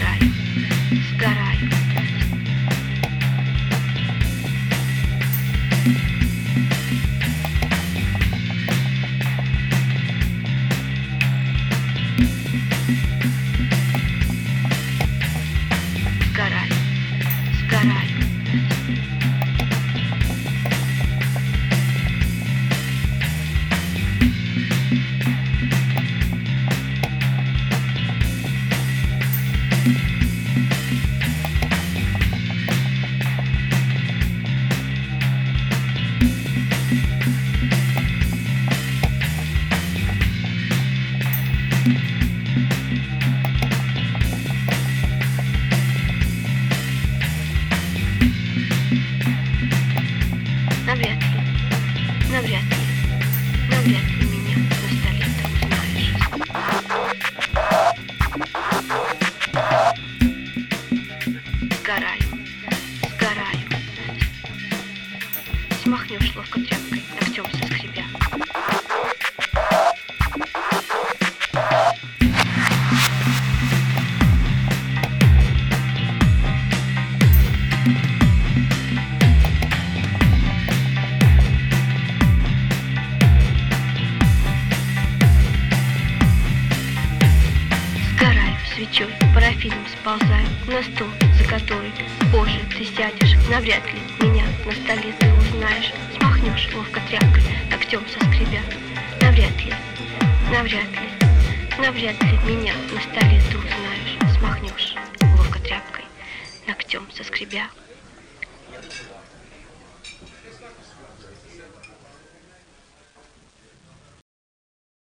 caras. Навряд ли. Навряд ли. Навряд ли. Сгораю, сгораю. Смахнешь ловко тряпкой, ногтем соскребя. Сгораю свечой, парафином сползаю На стол, за который позже ты сядешь Навряд ли меня на столе ты узнаешь. Смахнешь ловко тряпкой, ногтем соскребя. Навряд ли, навряд ли, навряд ли меня на столе ты узнаешь. Смахнешь ловко тряпкой, ногтем соскребя